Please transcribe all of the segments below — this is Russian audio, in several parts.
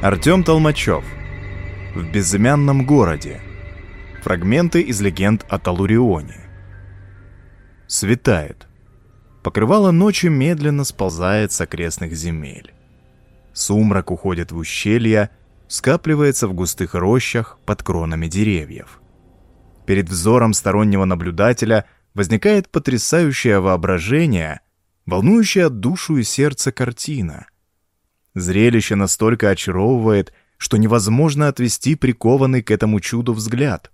Артем Толмачев. В безымянном городе. Фрагменты из легенд о Талурионе. Светает. Покрывало ночи медленно сползает с окрестных земель. Сумрак уходит в ущелья, скапливается в густых рощах под кронами деревьев. Перед взором стороннего наблюдателя возникает потрясающее воображение, волнующая душу и сердце картина — Зрелище настолько очаровывает, что невозможно отвести прикованный к этому чуду взгляд.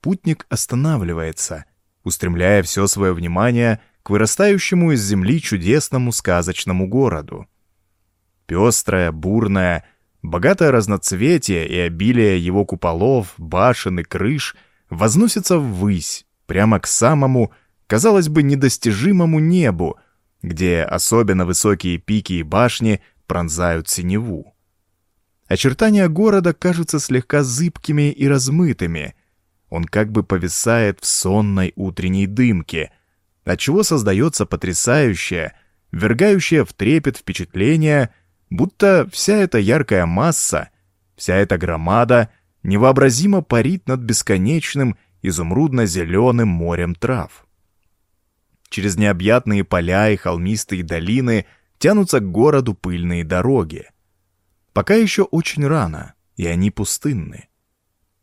Путник останавливается, устремляя все свое внимание к вырастающему из земли чудесному сказочному городу. Пестрое, бурное, богатое разноцветие и обилие его куполов, башен и крыш возносится ввысь, прямо к самому, казалось бы, недостижимому небу, где особенно высокие пики и башни — пронзают синеву. Очертания города кажутся слегка зыбкими и размытыми. Он как бы повисает в сонной утренней дымке, отчего создается потрясающее, ввергающее в трепет впечатление, будто вся эта яркая масса, вся эта громада невообразимо парит над бесконечным изумрудно-зеленым морем трав. Через необъятные поля и холмистые долины – тянутся к городу пыльные дороги. Пока еще очень рано, и они пустынны.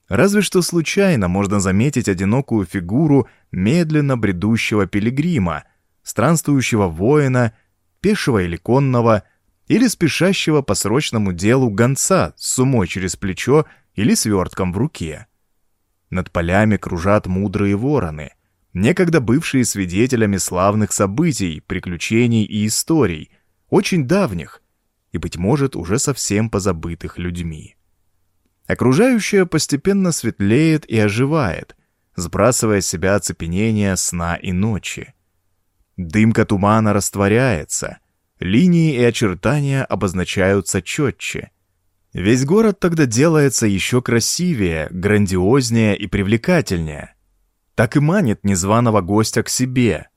Разве что случайно можно заметить одинокую фигуру медленно бредущего пилигрима, странствующего воина, пешего или конного, или спешащего по срочному делу гонца с сумой через плечо или свертком в руке. Над полями кружат мудрые вороны, некогда бывшие свидетелями славных событий, приключений и историй — очень давних и, быть может, уже совсем позабытых людьми. Окружающее постепенно светлеет и оживает, сбрасывая с себя оцепенение сна и ночи. Дымка тумана растворяется, линии и очертания обозначаются четче. Весь город тогда делается еще красивее, грандиознее и привлекательнее. Так и манит незваного гостя к себе,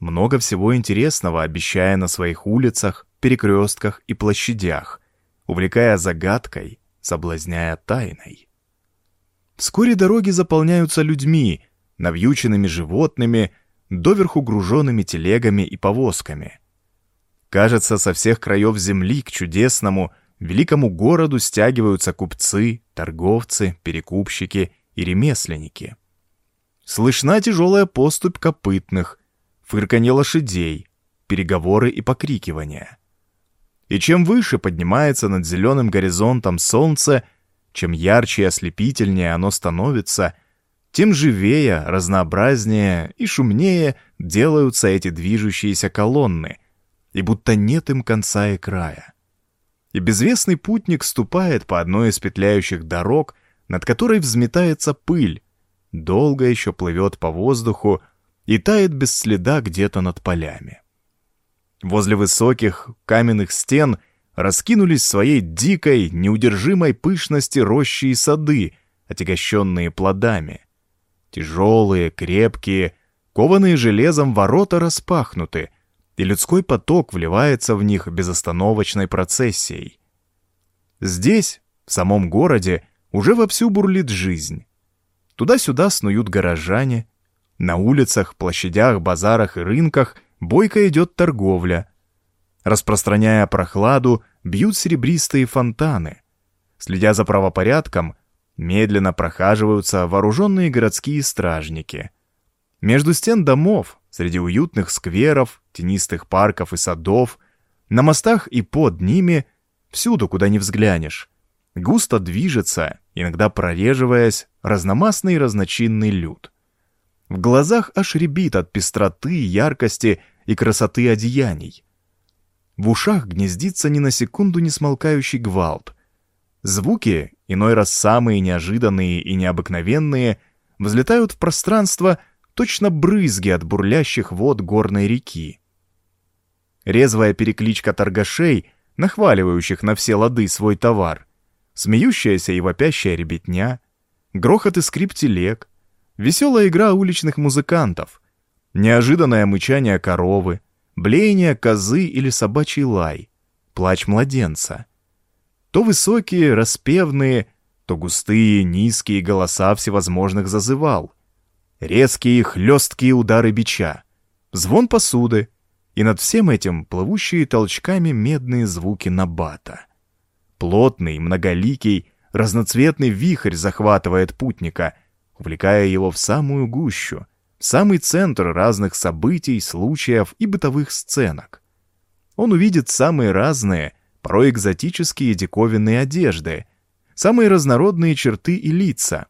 много всего интересного обещая на своих улицах, перекрестках и площадях, увлекая загадкой, соблазняя тайной. Вскоре дороги заполняются людьми, навьюченными животными, доверху груженными телегами и повозками. Кажется, со всех краев земли к чудесному, великому городу стягиваются купцы, торговцы, перекупщики и ремесленники. Слышна тяжелая поступь копытных, фырканье лошадей, переговоры и покрикивания. И чем выше поднимается над зеленым горизонтом солнце, чем ярче и ослепительнее оно становится, тем живее, разнообразнее и шумнее делаются эти движущиеся колонны, и будто нет им конца и края. И безвестный путник ступает по одной из петляющих дорог, над которой взметается пыль, долго еще плывет по воздуху, и тает без следа где-то над полями. Возле высоких каменных стен раскинулись своей дикой, неудержимой пышности рощи и сады, отягощенные плодами. Тяжелые, крепкие, кованые железом ворота распахнуты, и людской поток вливается в них безостановочной процессией. Здесь, в самом городе, уже вовсю бурлит жизнь. Туда-сюда снуют горожане, на улицах, площадях, базарах и рынках бойко идет торговля. Распространяя прохладу, бьют серебристые фонтаны. Следя за правопорядком, медленно прохаживаются вооруженные городские стражники. Между стен домов, среди уютных скверов, тенистых парков и садов, на мостах и под ними, всюду, куда ни взглянешь, густо движется, иногда прореживаясь, разномастный разночинный люд — в глазах аж рябит от пестроты, яркости и красоты одеяний. В ушах гнездится ни на секунду не смолкающий гвалт. Звуки, иной раз самые неожиданные и необыкновенные, взлетают в пространство точно брызги от бурлящих вод горной реки. Резвая перекличка торгашей, нахваливающих на все лады свой товар, смеющаяся и вопящая ребятня, грохот и скрип телег — веселая игра уличных музыкантов, неожиданное мычание коровы, блеяние козы или собачий лай, плач младенца. То высокие, распевные, то густые, низкие голоса всевозможных зазывал. Резкие, хлесткие удары бича, звон посуды, и над всем этим плывущие толчками медные звуки набата. Плотный, многоликий, разноцветный вихрь захватывает путника, увлекая его в самую гущу, в самый центр разных событий, случаев и бытовых сценок. Он увидит самые разные, порой экзотические диковинные одежды, самые разнородные черты и лица,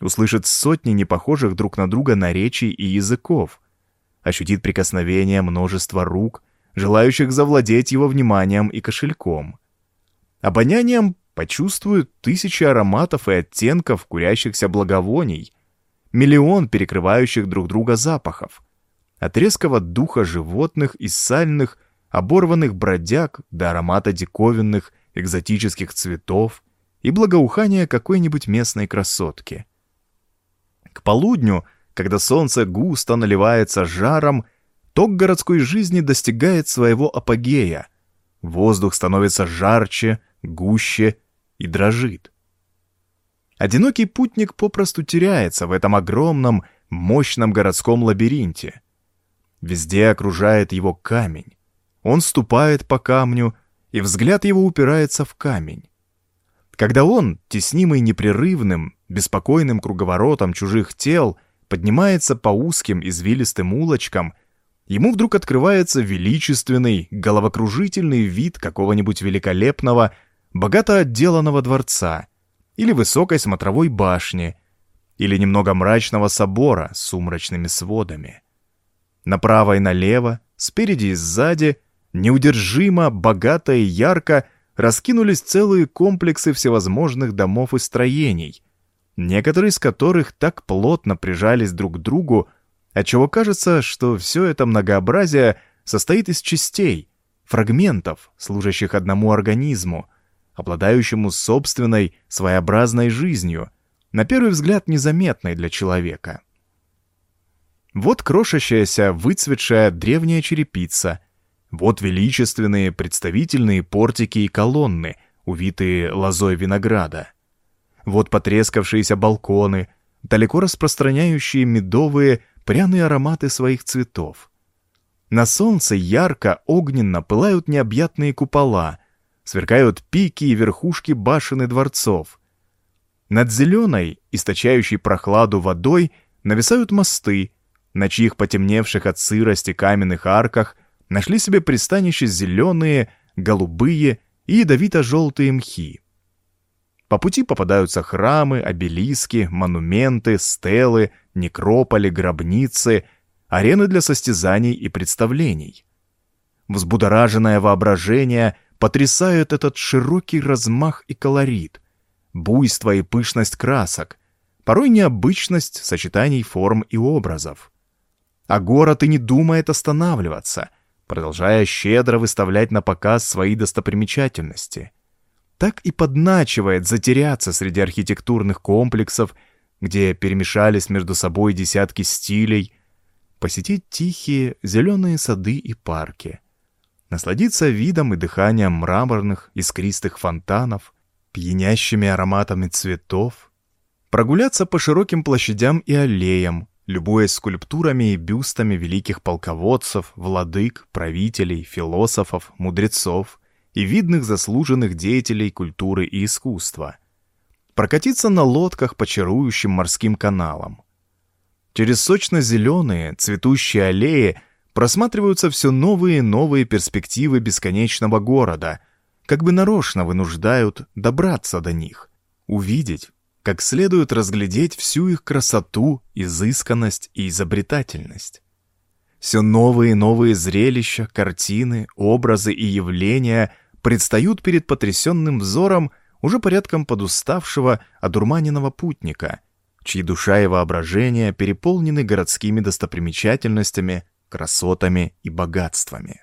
услышит сотни непохожих друг на друга наречий и языков, ощутит прикосновение множества рук, желающих завладеть его вниманием и кошельком. Обонянием почувствуют тысячи ароматов и оттенков курящихся благовоний, миллион перекрывающих друг друга запахов, от резкого духа животных и сальных, оборванных бродяг до аромата диковинных, экзотических цветов и благоухания какой-нибудь местной красотки. К полудню, когда солнце густо наливается жаром, ток городской жизни достигает своего апогея. Воздух становится жарче, гуще и дрожит. Одинокий путник попросту теряется в этом огромном, мощном городском лабиринте. Везде окружает его камень. Он ступает по камню, и взгляд его упирается в камень. Когда он, теснимый непрерывным, беспокойным круговоротом чужих тел, поднимается по узким извилистым улочкам, ему вдруг открывается величественный, головокружительный вид какого-нибудь великолепного, богато отделанного дворца или высокой смотровой башни, или немного мрачного собора с сумрачными сводами. Направо и налево, спереди и сзади, неудержимо, богато и ярко раскинулись целые комплексы всевозможных домов и строений, некоторые из которых так плотно прижались друг к другу, отчего кажется, что все это многообразие состоит из частей, фрагментов, служащих одному организму, обладающему собственной своеобразной жизнью, на первый взгляд незаметной для человека. Вот крошащаяся, выцветшая древняя черепица, вот величественные представительные портики и колонны, увитые лозой винограда. Вот потрескавшиеся балконы, далеко распространяющие медовые, пряные ароматы своих цветов. На солнце ярко, огненно пылают необъятные купола — сверкают пики и верхушки башен и дворцов. Над зеленой, источающей прохладу водой, нависают мосты, на чьих потемневших от сырости каменных арках нашли себе пристанище зеленые, голубые и ядовито-желтые мхи. По пути попадаются храмы, обелиски, монументы, стелы, некрополи, гробницы, арены для состязаний и представлений. Взбудораженное воображение — потрясают этот широкий размах и колорит, буйство и пышность красок, порой необычность сочетаний форм и образов. А город и не думает останавливаться, продолжая щедро выставлять на показ свои достопримечательности. Так и подначивает затеряться среди архитектурных комплексов, где перемешались между собой десятки стилей, посетить тихие зеленые сады и парки — насладиться видом и дыханием мраморных искристых фонтанов, пьянящими ароматами цветов, прогуляться по широким площадям и аллеям, любуясь скульптурами и бюстами великих полководцев, владык, правителей, философов, мудрецов и видных заслуженных деятелей культуры и искусства, прокатиться на лодках по чарующим морским каналам. Через сочно-зеленые, цветущие аллеи просматриваются все новые и новые перспективы бесконечного города, как бы нарочно вынуждают добраться до них, увидеть, как следует разглядеть всю их красоту, изысканность и изобретательность. Все новые и новые зрелища, картины, образы и явления предстают перед потрясенным взором уже порядком подуставшего, одурманенного путника, чьи душа и воображение переполнены городскими достопримечательностями, красотами и богатствами.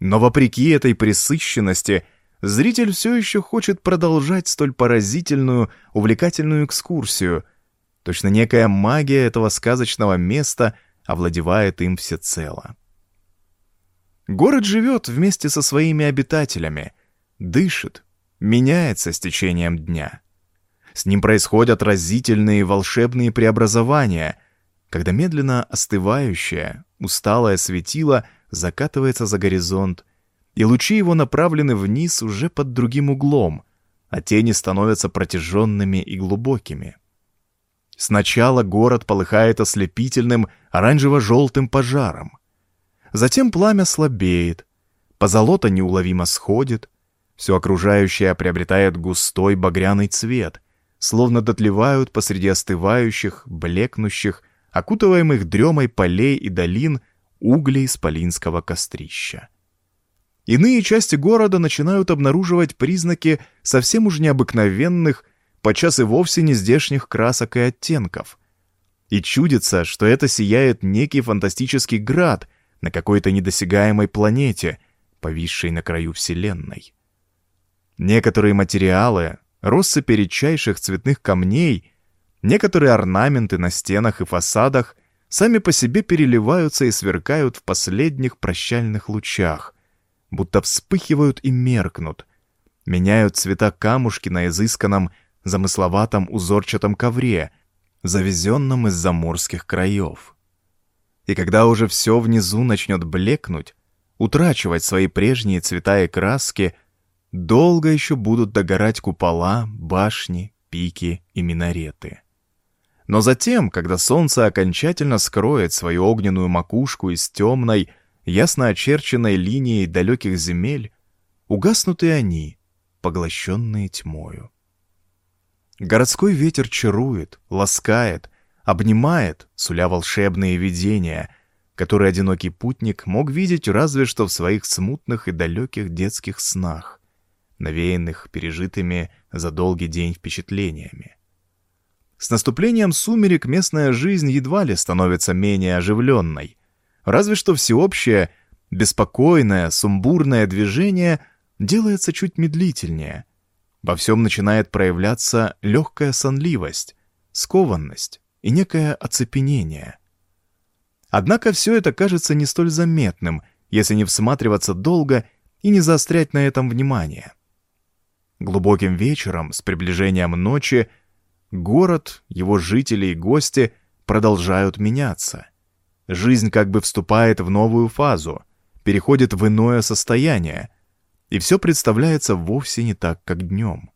Но вопреки этой пресыщенности, зритель все еще хочет продолжать столь поразительную, увлекательную экскурсию. Точно некая магия этого сказочного места овладевает им всецело. Город живет вместе со своими обитателями, дышит, меняется с течением дня. С ним происходят разительные волшебные преобразования, когда медленно остывающее, усталое светило закатывается за горизонт, и лучи его направлены вниз уже под другим углом, а тени становятся протяженными и глубокими. Сначала город полыхает ослепительным оранжево-желтым пожаром. Затем пламя слабеет, позолота неуловимо сходит, все окружающее приобретает густой багряный цвет, словно дотлевают посреди остывающих, блекнущих, окутываемых дремой полей и долин углей исполинского кострища. Иные части города начинают обнаруживать признаки совсем уж необыкновенных, подчас и вовсе не здешних красок и оттенков. И чудится, что это сияет некий фантастический град на какой-то недосягаемой планете, повисшей на краю Вселенной. Некоторые материалы, россыпи редчайших цветных камней, некоторые орнаменты на стенах и фасадах сами по себе переливаются и сверкают в последних прощальных лучах, будто вспыхивают и меркнут, меняют цвета камушки на изысканном, замысловатом узорчатом ковре, завезенном из заморских краев. И когда уже все внизу начнет блекнуть, утрачивать свои прежние цвета и краски, долго еще будут догорать купола, башни, пики и минареты. Но затем, когда солнце окончательно скроет свою огненную макушку из темной, ясно очерченной линией далеких земель, угаснут и они, поглощенные тьмою. Городской ветер чарует, ласкает, обнимает, суля волшебные видения, которые одинокий путник мог видеть разве что в своих смутных и далеких детских снах, навеянных пережитыми за долгий день впечатлениями. С наступлением сумерек местная жизнь едва ли становится менее оживленной, Разве что всеобщее, беспокойное, сумбурное движение делается чуть медлительнее. Во всем начинает проявляться легкая сонливость, скованность и некое оцепенение. Однако все это кажется не столь заметным, если не всматриваться долго и не заострять на этом внимание. Глубоким вечером, с приближением ночи, город, его жители и гости продолжают меняться — Жизнь как бы вступает в новую фазу, переходит в иное состояние, и все представляется вовсе не так, как днем.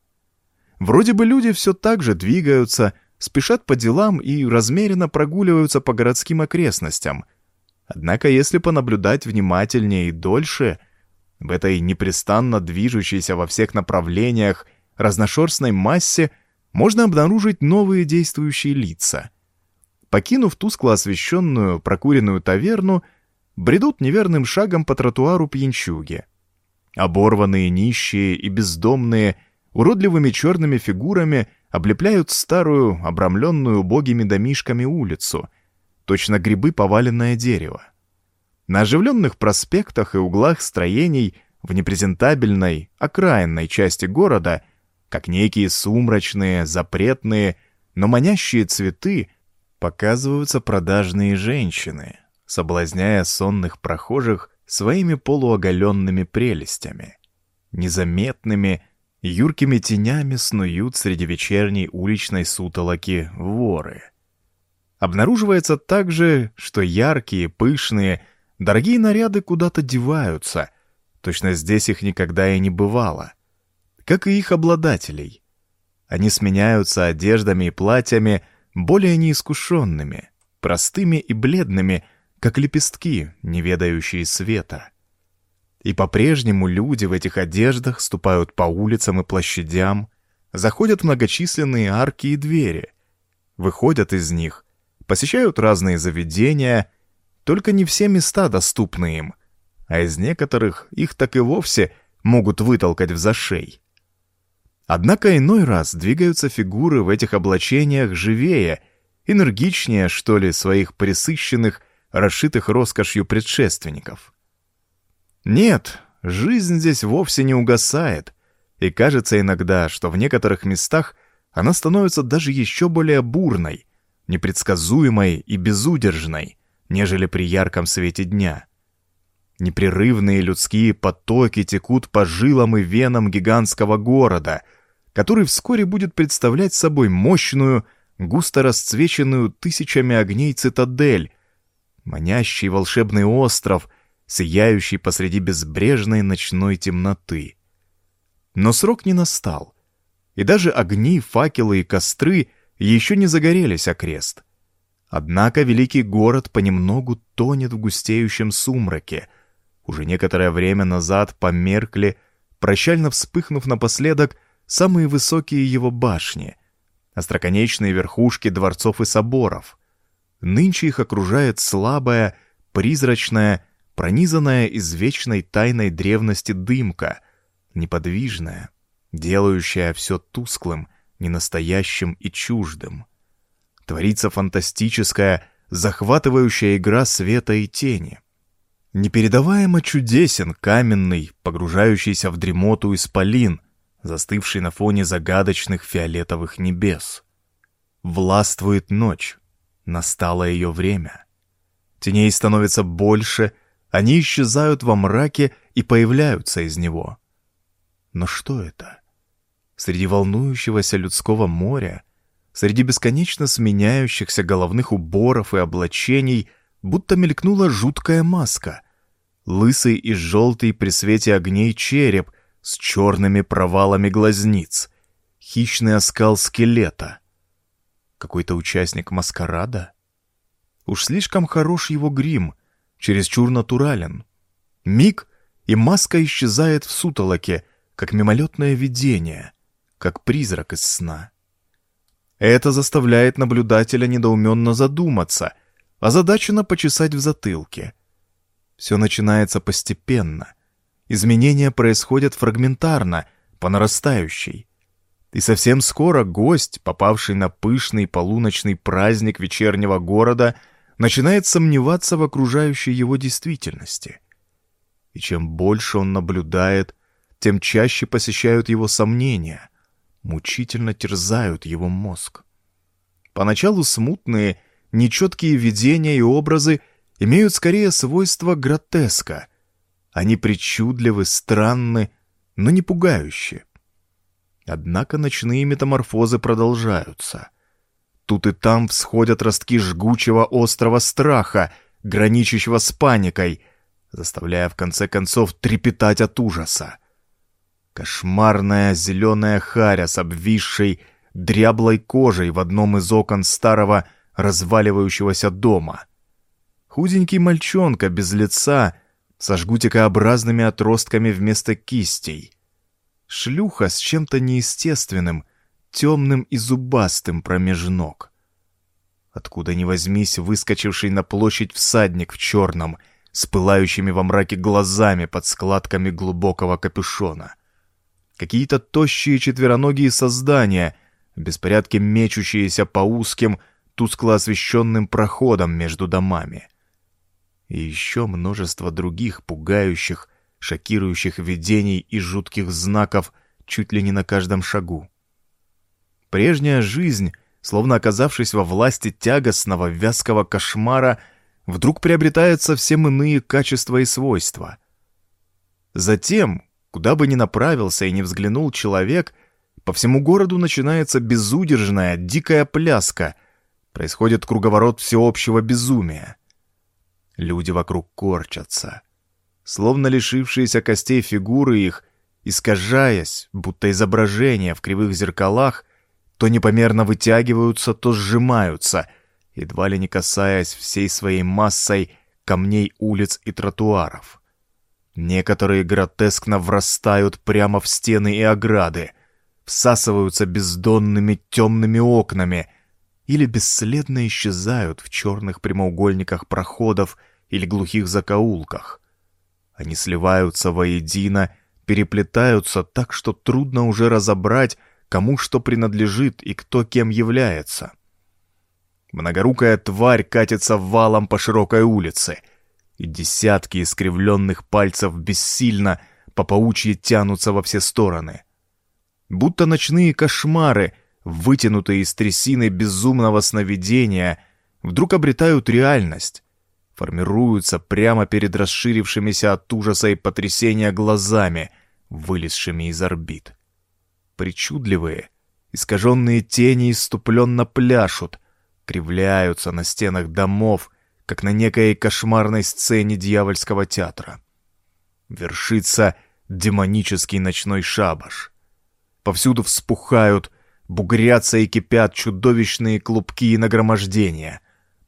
Вроде бы люди все так же двигаются, спешат по делам и размеренно прогуливаются по городским окрестностям. Однако если понаблюдать внимательнее и дольше, в этой непрестанно движущейся во всех направлениях разношерстной массе можно обнаружить новые действующие лица — покинув тускло освещенную прокуренную таверну, бредут неверным шагом по тротуару пьянчуги. Оборванные, нищие и бездомные, уродливыми черными фигурами облепляют старую, обрамленную убогими домишками улицу, точно грибы поваленное дерево. На оживленных проспектах и углах строений в непрезентабельной, окраинной части города, как некие сумрачные, запретные, но манящие цветы — показываются продажные женщины, соблазняя сонных прохожих своими полуоголенными прелестями. Незаметными, юркими тенями снуют среди вечерней уличной сутолоки воры. Обнаруживается также, что яркие, пышные, дорогие наряды куда-то деваются, точно здесь их никогда и не бывало, как и их обладателей. Они сменяются одеждами и платьями, более неискушенными, простыми и бледными, как лепестки, не ведающие света. И по-прежнему люди в этих одеждах ступают по улицам и площадям, заходят многочисленные арки и двери, выходят из них, посещают разные заведения, только не все места доступны им, а из некоторых их так и вовсе могут вытолкать в зашей. Однако иной раз двигаются фигуры в этих облачениях живее, энергичнее, что ли, своих пресыщенных, расшитых роскошью предшественников. Нет, жизнь здесь вовсе не угасает, и кажется иногда, что в некоторых местах она становится даже еще более бурной, непредсказуемой и безудержной, нежели при ярком свете дня. Непрерывные людские потоки текут по жилам и венам гигантского города, который вскоре будет представлять собой мощную, густо расцвеченную тысячами огней цитадель, манящий волшебный остров, сияющий посреди безбрежной ночной темноты. Но срок не настал, и даже огни, факелы и костры еще не загорелись окрест. Однако великий город понемногу тонет в густеющем сумраке. Уже некоторое время назад померкли, прощально вспыхнув напоследок, самые высокие его башни, остроконечные верхушки дворцов и соборов. Нынче их окружает слабая, призрачная, пронизанная извечной тайной древности дымка, неподвижная, делающая все тусклым, ненастоящим и чуждым. Творится фантастическая, захватывающая игра света и тени. Непередаваемо чудесен каменный, погружающийся в дремоту исполин, застывший на фоне загадочных фиолетовых небес. Властвует ночь, настало ее время. Теней становится больше, они исчезают во мраке и появляются из него. Но что это? Среди волнующегося людского моря, среди бесконечно сменяющихся головных уборов и облачений, будто мелькнула жуткая маска. Лысый и желтый при свете огней череп с черными провалами глазниц, хищный оскал скелета. Какой-то участник маскарада? Уж слишком хорош его грим, чересчур натурален. Миг, и маска исчезает в сутолоке, как мимолетное видение, как призрак из сна. Это заставляет наблюдателя недоуменно задуматься, озадаченно почесать в затылке. Все начинается постепенно. Изменения происходят фрагментарно, по нарастающей. И совсем скоро гость, попавший на пышный полуночный праздник вечернего города, начинает сомневаться в окружающей его действительности. И чем больше он наблюдает, тем чаще посещают его сомнения, мучительно терзают его мозг. Поначалу смутные, нечеткие видения и образы имеют скорее свойство гротеска. Они причудливы, странны, но не пугающие. Однако ночные метаморфозы продолжаются. Тут и там всходят ростки жгучего острого страха, граничащего с паникой, заставляя в конце концов трепетать от ужаса. Кошмарная зеленая харя с обвисшей, дряблой кожей в одном из окон старого разваливающегося дома. Худенький мальчонка без лица со жгутикообразными отростками вместо кистей. Шлюха с чем-то неестественным, темным и зубастым промеж ног. Откуда ни возьмись выскочивший на площадь всадник в черном, с пылающими во мраке глазами под складками глубокого капюшона — какие-то тощие четвероногие создания, в беспорядке мечущиеся по узким, тускло освещенным проходам между домами. И еще множество других пугающих, шокирующих видений и жутких знаков чуть ли не на каждом шагу. Прежняя жизнь, словно оказавшись во власти тягостного вязкого кошмара, вдруг приобретает совсем иные качества и свойства. Затем, Куда бы ни направился и не взглянул человек, по всему городу начинается безудержная, дикая пляска. Происходит круговорот всеобщего безумия. Люди вокруг корчатся. Словно лишившиеся костей фигуры их, искажаясь, будто изображения в кривых зеркалах, то непомерно вытягиваются, то сжимаются, едва ли не касаясь всей своей массой камней улиц и тротуаров. Некоторые гротескно врастают прямо в стены и ограды, всасываются бездонными темными окнами или бесследно исчезают в черных прямоугольниках проходов или глухих закоулках. Они сливаются воедино, переплетаются так, что трудно уже разобрать, кому что принадлежит и кто кем является. Многорукая тварь катится валом по широкой улице — и десятки искривленных пальцев бессильно по паучьи тянутся во все стороны. Будто ночные кошмары, вытянутые из трясины безумного сновидения, вдруг обретают реальность, формируются прямо перед расширившимися от ужаса и потрясения глазами, вылезшими из орбит. Причудливые, искаженные тени иступленно пляшут, кривляются на стенах домов, как на некой кошмарной сцене дьявольского театра. Вершится демонический ночной шабаш. Повсюду вспухают, бугрятся и кипят чудовищные клубки и нагромождения,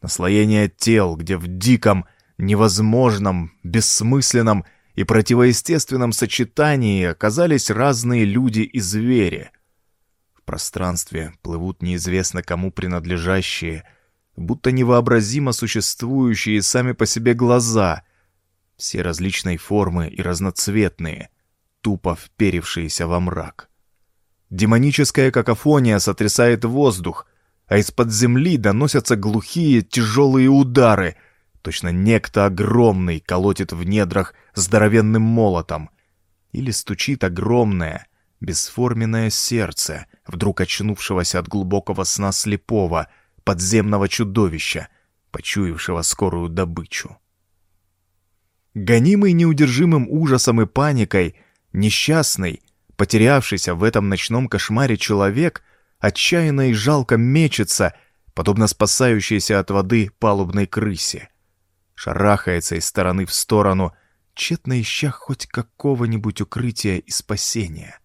наслоение тел, где в диком, невозможном, бессмысленном и противоестественном сочетании оказались разные люди и звери. В пространстве плывут неизвестно кому принадлежащие, будто невообразимо существующие сами по себе глаза, все различной формы и разноцветные, тупо вперившиеся во мрак. Демоническая какофония сотрясает воздух, а из-под земли доносятся глухие тяжелые удары. Точно некто огромный колотит в недрах здоровенным молотом. Или стучит огромное, бесформенное сердце, вдруг очнувшегося от глубокого сна слепого, подземного чудовища, почуявшего скорую добычу. Гонимый неудержимым ужасом и паникой, несчастный, потерявшийся в этом ночном кошмаре человек отчаянно и жалко мечется, подобно спасающейся от воды палубной крысе. Шарахается из стороны в сторону, тщетно ища хоть какого-нибудь укрытия и спасения.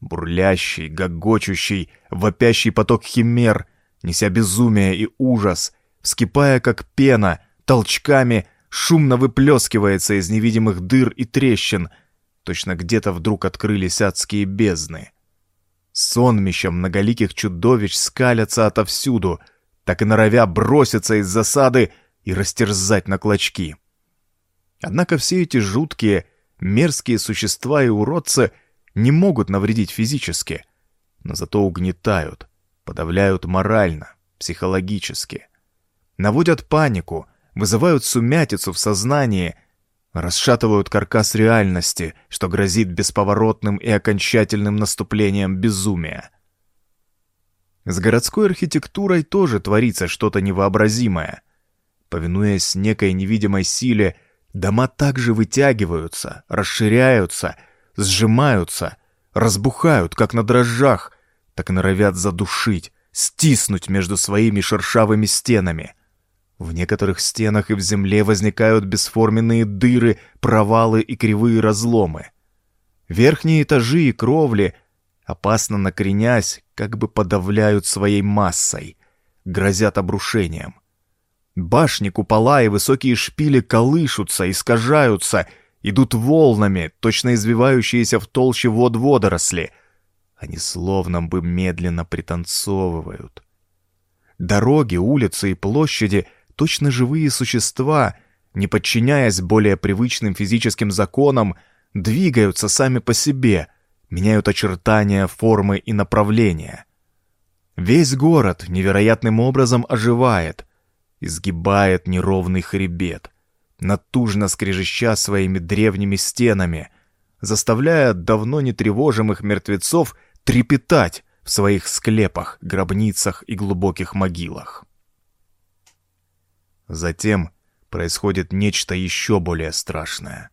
Бурлящий, гогочущий, вопящий поток химер, неся безумие и ужас, вскипая как пена, толчками, шумно выплескивается из невидимых дыр и трещин — Точно где-то вдруг открылись адские бездны. Сонмища многоликих чудовищ скалятся отовсюду, так и норовя броситься из засады и растерзать на клочки. Однако все эти жуткие, мерзкие существа и уродцы не могут навредить физически, но зато угнетают, подавляют морально, психологически. Наводят панику, вызывают сумятицу в сознании расшатывают каркас реальности, что грозит бесповоротным и окончательным наступлением безумия. С городской архитектурой тоже творится что-то невообразимое. Повинуясь некой невидимой силе, дома также вытягиваются, расширяются, сжимаются, разбухают, как на дрожжах, так норовят задушить, стиснуть между своими шершавыми стенами — в некоторых стенах и в земле возникают бесформенные дыры, провалы и кривые разломы. Верхние этажи и кровли, опасно накренясь, как бы подавляют своей массой, грозят обрушением. Башни, купола и высокие шпили колышутся, искажаются, идут волнами, точно извивающиеся в толще вод водоросли. Они словно бы медленно пританцовывают. Дороги, улицы и площади — точно живые существа, не подчиняясь более привычным физическим законам, двигаются сами по себе, меняют очертания, формы и направления. Весь город невероятным образом оживает, изгибает неровный хребет, натужно скрежеща своими древними стенами, заставляя давно не тревожимых мертвецов трепетать в своих склепах, гробницах и глубоких могилах. Затем происходит нечто еще более страшное.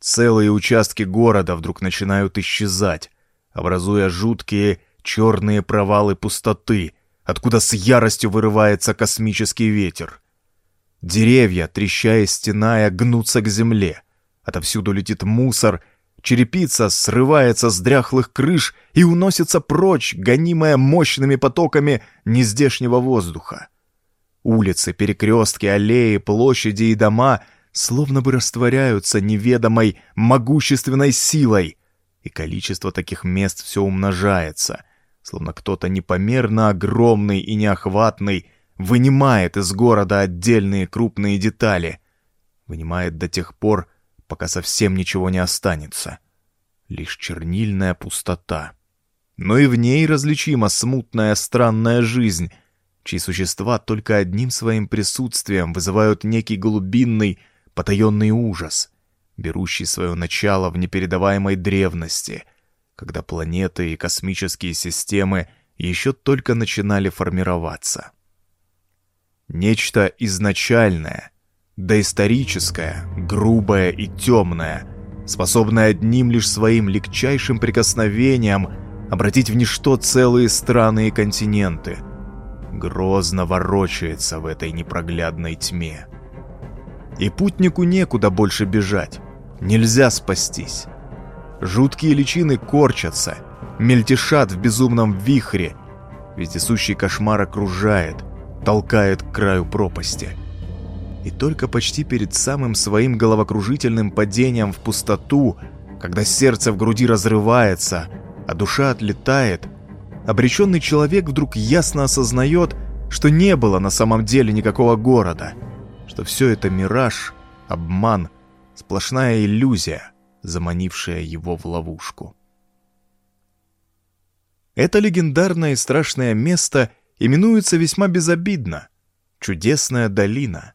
Целые участки города вдруг начинают исчезать, образуя жуткие черные провалы пустоты, откуда с яростью вырывается космический ветер. Деревья, трещая стеная, гнутся к земле. Отовсюду летит мусор, черепица срывается с дряхлых крыш и уносится прочь, гонимая мощными потоками нездешнего воздуха. Улицы, перекрестки, аллеи, площади и дома словно бы растворяются неведомой могущественной силой, и количество таких мест все умножается, словно кто-то непомерно огромный и неохватный вынимает из города отдельные крупные детали, вынимает до тех пор, пока совсем ничего не останется. Лишь чернильная пустота. Но и в ней различима смутная странная жизнь — чьи существа только одним своим присутствием вызывают некий глубинный, потаенный ужас, берущий свое начало в непередаваемой древности, когда планеты и космические системы еще только начинали формироваться. Нечто изначальное, доисторическое, грубое и темное, способное одним лишь своим легчайшим прикосновением обратить в ничто целые страны и континенты, грозно ворочается в этой непроглядной тьме. И путнику некуда больше бежать, нельзя спастись. Жуткие личины корчатся, мельтешат в безумном вихре, вездесущий кошмар окружает, толкает к краю пропасти. И только почти перед самым своим головокружительным падением в пустоту, когда сердце в груди разрывается, а душа отлетает, обреченный человек вдруг ясно осознает, что не было на самом деле никакого города, что все это мираж, обман, сплошная иллюзия, заманившая его в ловушку. Это легендарное и страшное место именуется весьма безобидно — Чудесная долина.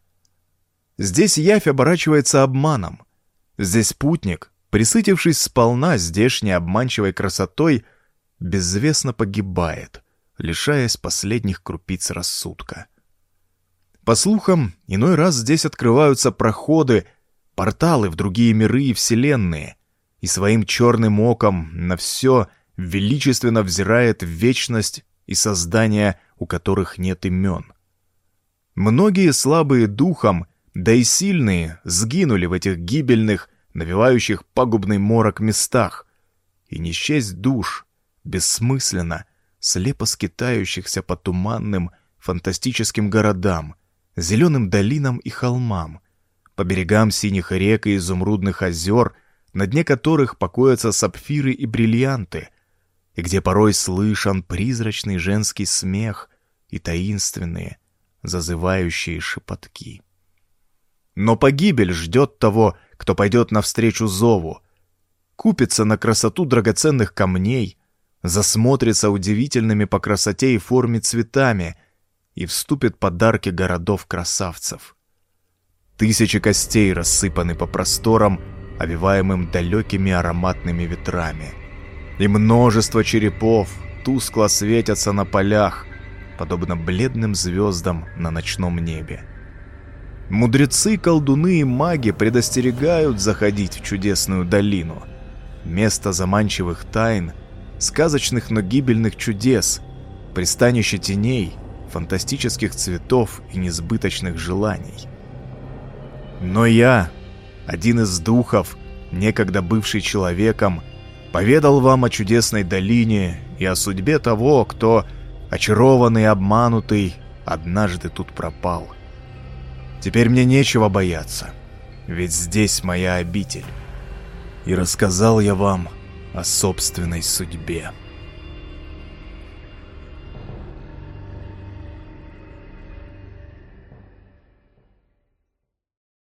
Здесь явь оборачивается обманом. Здесь путник, присытившись сполна здешней обманчивой красотой, безвестно погибает, лишаясь последних крупиц рассудка. По слухам, иной раз здесь открываются проходы, порталы в другие миры и вселенные, и своим черным оком на все — величественно взирает вечность и создания, у которых нет имен. Многие слабые духом, да и сильные, сгинули в этих гибельных, навевающих пагубный морок местах, и не счесть душ, бессмысленно, слепо скитающихся по туманным, фантастическим городам, зеленым долинам и холмам, по берегам синих рек и изумрудных озер, на дне которых покоятся сапфиры и бриллианты, и где порой слышен призрачный женский смех и таинственные, зазывающие шепотки. Но погибель ждет того, кто пойдет навстречу зову, купится на красоту драгоценных камней, засмотрится удивительными по красоте и форме цветами и вступит подарки городов-красавцев. Тысячи костей рассыпаны по просторам, овиваемым далекими ароматными ветрами — и множество черепов тускло светятся на полях, подобно бледным звездам на ночном небе. Мудрецы, колдуны и маги предостерегают заходить в чудесную долину. Место заманчивых тайн, сказочных, но гибельных чудес, пристанище теней, фантастических цветов и несбыточных желаний. Но я, один из духов, некогда бывший человеком, поведал вам о чудесной долине и о судьбе того, кто, очарованный и обманутый, однажды тут пропал. Теперь мне нечего бояться, ведь здесь моя обитель. И рассказал я вам о собственной судьбе.